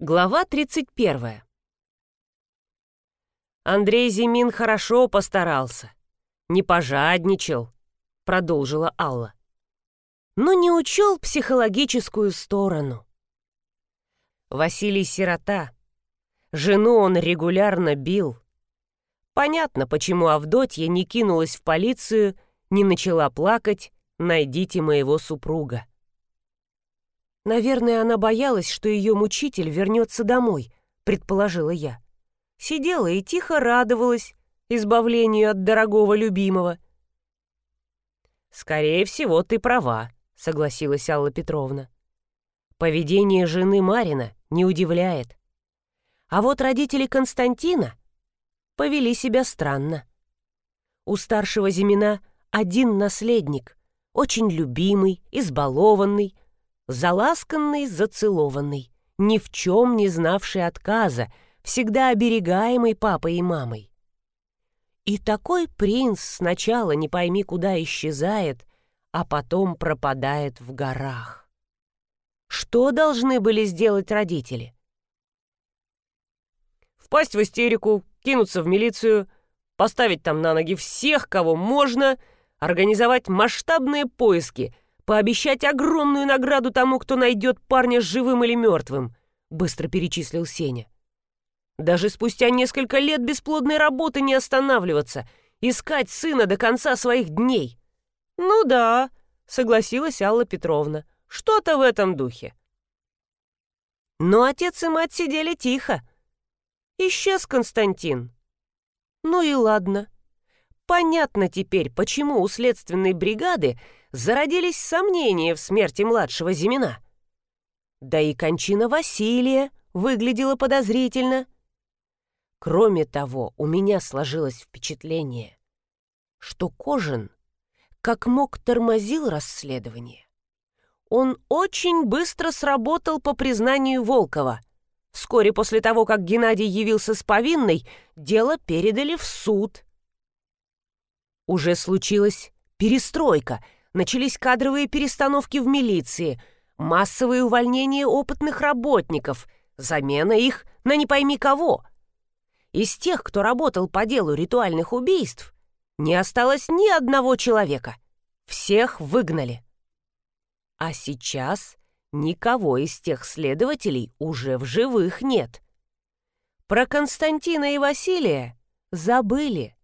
Глава 31. Андрей Зимин хорошо постарался. Не пожадничал, продолжила Алла. Но не учел психологическую сторону. Василий сирота. Жену он регулярно бил. Понятно, почему Авдотья не кинулась в полицию, не начала плакать «Найдите моего супруга». Наверное, она боялась, что ее мучитель вернется домой, предположила я. Сидела и тихо радовалась избавлению от дорогого любимого. «Скорее всего, ты права», — согласилась Алла Петровна. «Поведение жены Марина не удивляет. А вот родители Константина повели себя странно. У старшего Зимина один наследник, очень любимый, избалованный, заласканный, зацелованный, ни в чем не знавший отказа, всегда оберегаемый папой и мамой. И такой принц сначала не пойми куда исчезает, а потом пропадает в горах. Что должны были сделать родители? Впасть в истерику, кинуться в милицию, поставить там на ноги всех, кого можно, организовать масштабные поиски — пообещать огромную награду тому, кто найдет парня живым или мертвым», — быстро перечислил Сеня. «Даже спустя несколько лет бесплодной работы не останавливаться, искать сына до конца своих дней». «Ну да», — согласилась Алла Петровна, — «что-то в этом духе». Но отец и мать сидели тихо. Исчез Константин. Ну и ладно. Понятно теперь, почему у следственной бригады зародились сомнения в смерти младшего Зимина. Да и кончина Василия выглядела подозрительно. Кроме того, у меня сложилось впечатление, что Кожин как мог тормозил расследование. Он очень быстро сработал по признанию Волкова. Вскоре после того, как Геннадий явился с повинной, дело передали в суд. Уже случилась перестройка, начались кадровые перестановки в милиции, массовые увольнения опытных работников, замена их на не пойми кого. Из тех, кто работал по делу ритуальных убийств, не осталось ни одного человека. Всех выгнали. А сейчас никого из тех следователей уже в живых нет. Про Константина и Василия забыли.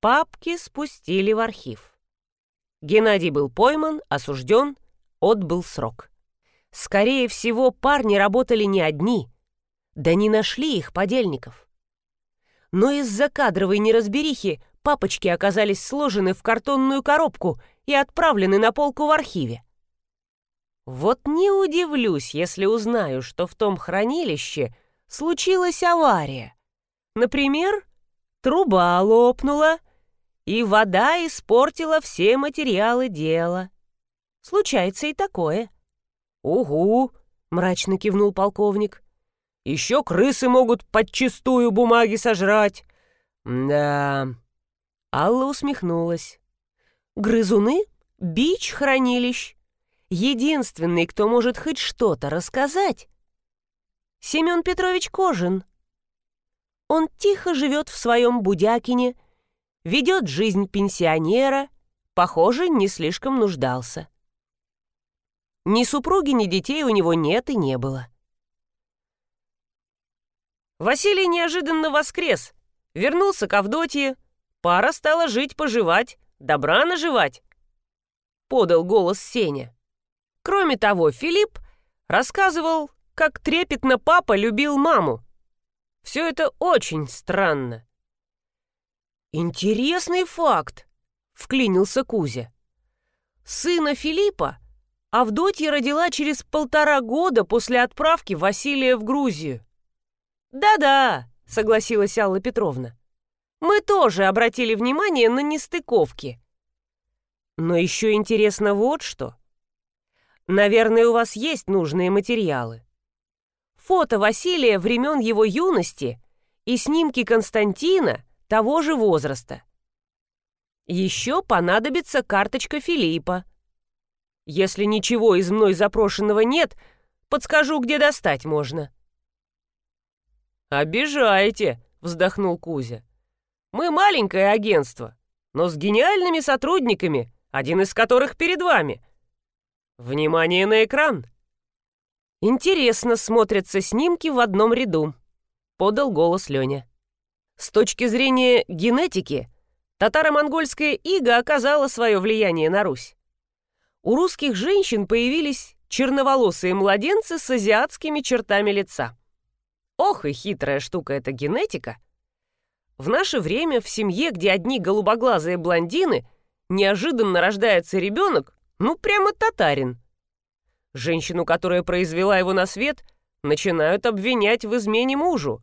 Папки спустили в архив. Геннадий был пойман, осужден, отбыл срок. Скорее всего, парни работали не одни, да не нашли их подельников. Но из-за кадровой неразберихи папочки оказались сложены в картонную коробку и отправлены на полку в архиве. Вот не удивлюсь, если узнаю, что в том хранилище случилась авария. Например, труба лопнула, и вода испортила все материалы дела. Случается и такое. «Угу», — мрачно кивнул полковник. «Еще крысы могут подчистую бумаги сожрать». «Да...» Алла усмехнулась. «Грызуны — бич хранилищ. Единственный, кто может хоть что-то рассказать, Семен Петрович Кожин. Он тихо живет в своем Будякине — ведет жизнь пенсионера, похоже, не слишком нуждался. Ни супруги, ни детей у него нет и не было. Василий неожиданно воскрес, вернулся к Авдотье, пара стала жить-поживать, добра наживать. Подал голос Сеня. Кроме того, Филипп рассказывал, как трепетно папа любил маму. Все это очень странно. «Интересный факт!» — вклинился Кузя. «Сына Филиппа Авдотья родила через полтора года после отправки Василия в Грузию». «Да-да», — согласилась Алла Петровна. «Мы тоже обратили внимание на нестыковки». «Но еще интересно вот что. Наверное, у вас есть нужные материалы. Фото Василия времен его юности и снимки Константина — того же возраста. Еще понадобится карточка Филиппа. Если ничего из мной запрошенного нет, подскажу, где достать можно. «Обижаете», — вздохнул Кузя. «Мы маленькое агентство, но с гениальными сотрудниками, один из которых перед вами. Внимание на экран!» «Интересно смотрятся снимки в одном ряду», — подал голос Леня. С точки зрения генетики, татаро-монгольская ига оказала свое влияние на Русь. У русских женщин появились черноволосые младенцы с азиатскими чертами лица. Ох и хитрая штука эта генетика. В наше время в семье, где одни голубоглазые блондины, неожиданно рождается ребенок, ну прямо татарин. Женщину, которая произвела его на свет, начинают обвинять в измене мужу.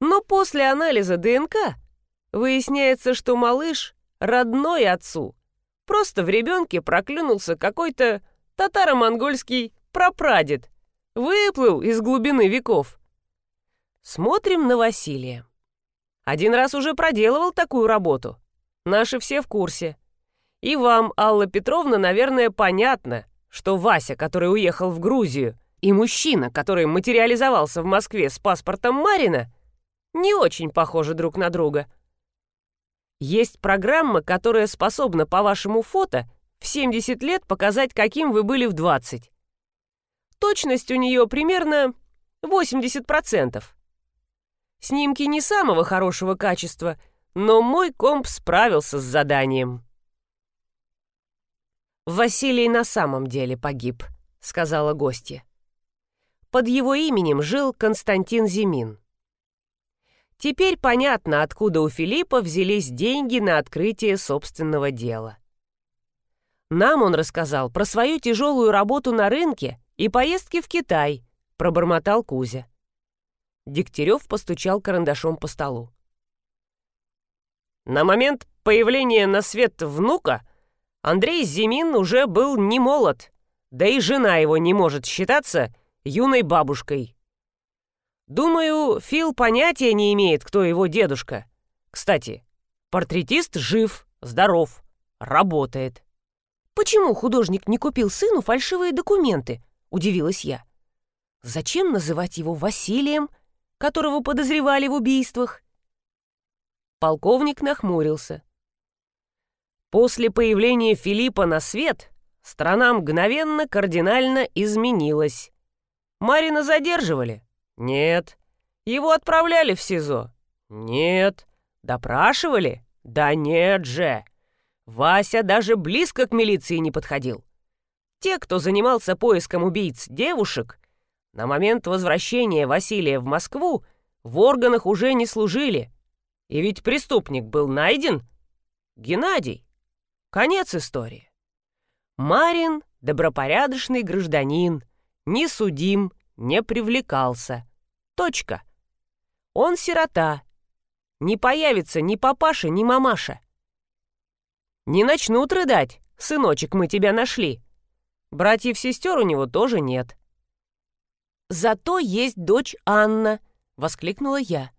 Но после анализа ДНК выясняется, что малыш родной отцу. Просто в ребенке проклюнулся какой-то татаро-монгольский прапрадед. Выплыл из глубины веков. Смотрим на Василия. Один раз уже проделывал такую работу. Наши все в курсе. И вам, Алла Петровна, наверное, понятно, что Вася, который уехал в Грузию, и мужчина, который материализовался в Москве с паспортом Марина, не очень похожи друг на друга. Есть программа, которая способна по вашему фото в 70 лет показать, каким вы были в 20. Точность у нее примерно 80%. Снимки не самого хорошего качества, но мой комп справился с заданием. «Василий на самом деле погиб», — сказала гостья. Под его именем жил Константин Зимин. Теперь понятно, откуда у Филиппа взялись деньги на открытие собственного дела. Нам он рассказал про свою тяжелую работу на рынке и поездки в Китай, пробормотал Кузя. Дегтярев постучал карандашом по столу. На момент появления на свет внука Андрей Зимин уже был не молод, да и жена его не может считаться юной бабушкой. Думаю, Фил понятия не имеет, кто его дедушка. Кстати, портретист жив, здоров, работает. «Почему художник не купил сыну фальшивые документы?» — удивилась я. «Зачем называть его Василием, которого подозревали в убийствах. Полковник нахмурился. После появления Филиппа на свет страна мгновенно кардинально изменилась. Марина задерживали? Нет. Его отправляли в СИЗО? Нет. Допрашивали? Да нет же. Вася даже близко к милиции не подходил. Те, кто занимался поиском убийц девушек, на момент возвращения Василия в Москву в органах уже не служили. И ведь преступник был найден. Геннадий. Конец истории. Марин — добропорядочный гражданин, не судим, не привлекался. Точка. Он сирота. Не появится ни папаша, ни мамаша. Не начнут рыдать, сыночек, мы тебя нашли. Братьев-сестер у него тоже нет. «Зато есть дочь Анна!» — воскликнула я.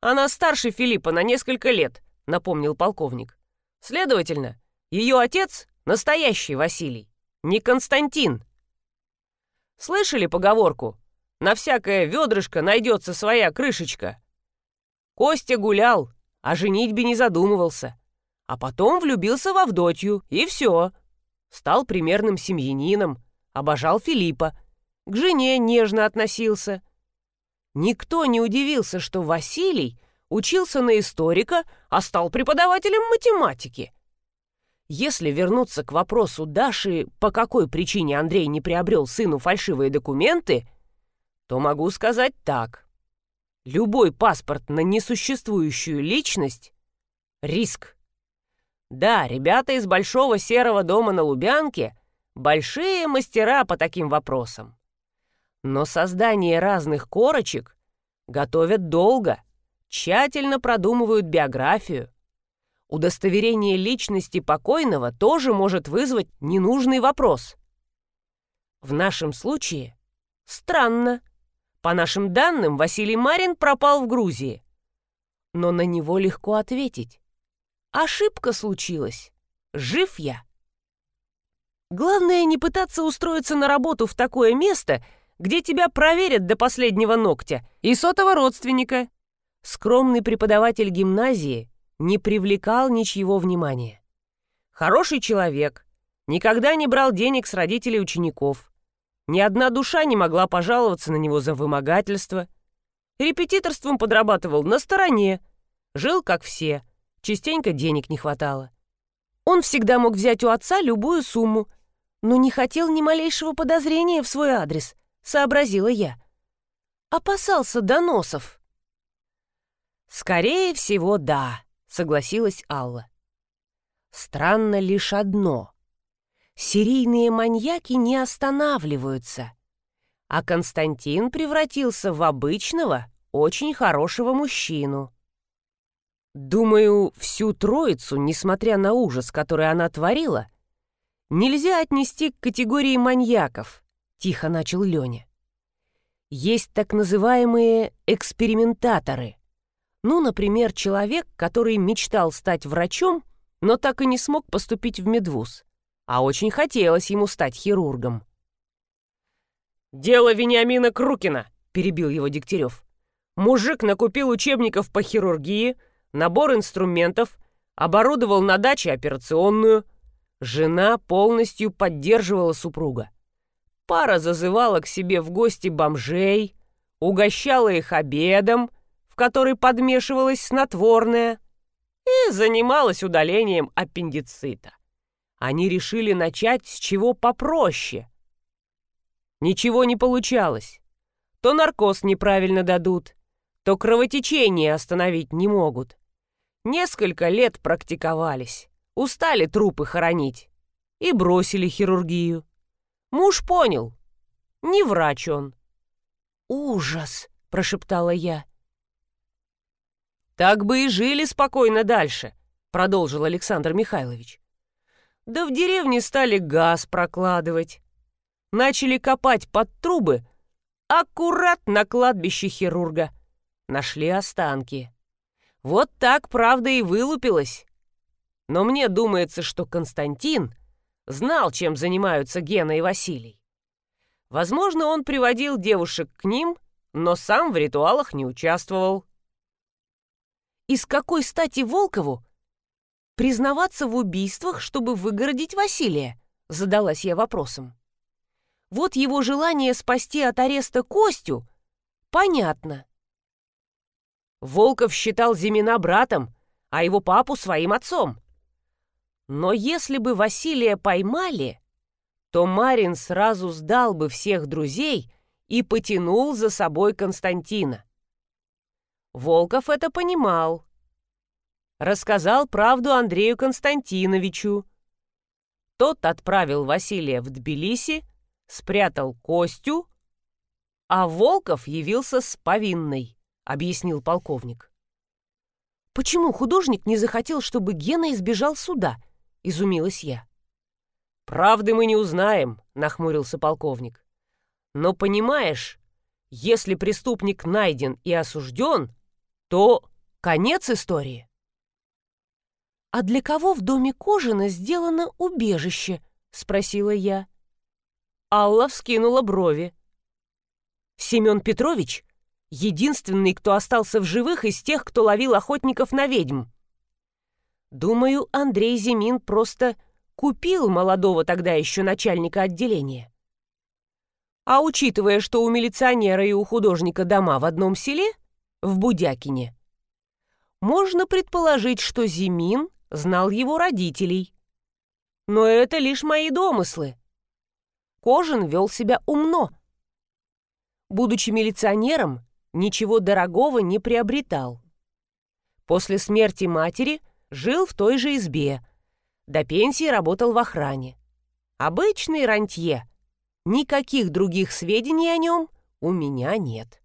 «Она старше Филиппа на несколько лет», — напомнил полковник. «Следовательно, ее отец — настоящий Василий, не Константин». Слышали поговорку? На всякое ведрышко найдется своя крышечка. Костя гулял, о женитьбе не задумывался. А потом влюбился в Авдотью, и все. Стал примерным семьянином, обожал Филиппа, к жене нежно относился. Никто не удивился, что Василий учился на историка, а стал преподавателем математики. Если вернуться к вопросу Даши, по какой причине Андрей не приобрел сыну фальшивые документы, то могу сказать так. Любой паспорт на несуществующую личность — риск. Да, ребята из Большого Серого дома на Лубянке — большие мастера по таким вопросам. Но создание разных корочек готовят долго, тщательно продумывают биографию. Удостоверение личности покойного тоже может вызвать ненужный вопрос. В нашем случае странно. По нашим данным, Василий Марин пропал в Грузии. Но на него легко ответить. Ошибка случилась. Жив я. Главное не пытаться устроиться на работу в такое место, где тебя проверят до последнего ногтя, и сотого родственника. Скромный преподаватель гимназии не привлекал ничьего внимания. Хороший человек, никогда не брал денег с родителей учеников. Ни одна душа не могла пожаловаться на него за вымогательство. Репетиторством подрабатывал на стороне. Жил, как все. Частенько денег не хватало. Он всегда мог взять у отца любую сумму, но не хотел ни малейшего подозрения в свой адрес, сообразила я. Опасался доносов. «Скорее всего, да», — согласилась Алла. «Странно лишь одно. Серийные маньяки не останавливаются, а Константин превратился в обычного, очень хорошего мужчину. Думаю, всю троицу, несмотря на ужас, который она творила, нельзя отнести к категории маньяков, тихо начал Леня. Есть так называемые экспериментаторы. Ну, например, человек, который мечтал стать врачом, но так и не смог поступить в медвуз, а очень хотелось ему стать хирургом. «Дело Вениамина Крукина», — перебил его Дегтярев. «Мужик накупил учебников по хирургии, набор инструментов, оборудовал на даче операционную. Жена полностью поддерживала супруга. Пара зазывала к себе в гости бомжей, угощала их обедом, в который подмешивалось снотворное, и занималась удалением аппендицита. Они решили начать с чего попроще. Ничего не получалось. То наркоз неправильно дадут, то кровотечение остановить не могут. Несколько лет практиковались, устали трупы хоронить и бросили хирургию. Муж понял, не врач он. «Ужас!» — прошептала я. «Так бы и жили спокойно дальше», — продолжил Александр Михайлович. «Да в деревне стали газ прокладывать. Начали копать под трубы аккурат на кладбище хирурга. Нашли останки. Вот так правда и вылупилась. Но мне думается, что Константин знал, чем занимаются Гена и Василий. Возможно, он приводил девушек к ним, но сам в ритуалах не участвовал. И с какой стати Волкову признаваться в убийствах, чтобы выгородить Василия? Задалась я вопросом. Вот его желание спасти от ареста Костю понятно. Волков считал Зимина братом, а его папу своим отцом. Но если бы Василия поймали, то Марин сразу сдал бы всех друзей и потянул за собой Константина. Волков это понимал. Рассказал правду Андрею Константиновичу. Тот отправил Василия в Тбилиси, спрятал Костю, а Волков явился с повинной объяснил полковник. «Почему художник не захотел, чтобы Гена избежал суда?» — изумилась я. «Правды мы не узнаем», — нахмурился полковник. «Но понимаешь, если преступник найден и осужден, то конец истории». «А для кого в доме Кожина сделано убежище?» — спросила я. Алла вскинула брови. «Семен Петрович единственный, кто остался в живых из тех, кто ловил охотников на ведьм. Думаю, Андрей Зимин просто купил молодого тогда еще начальника отделения. А учитывая, что у милиционера и у художника дома в одном селе, в Будякине, можно предположить, что Зимин знал его родителей. Но это лишь мои домыслы. Кожин вел себя умно. Будучи милиционером, ничего дорогого не приобретал. После смерти матери жил в той же избе. До пенсии работал в охране. Обычный рантье. Никаких других сведений о нем у меня нет.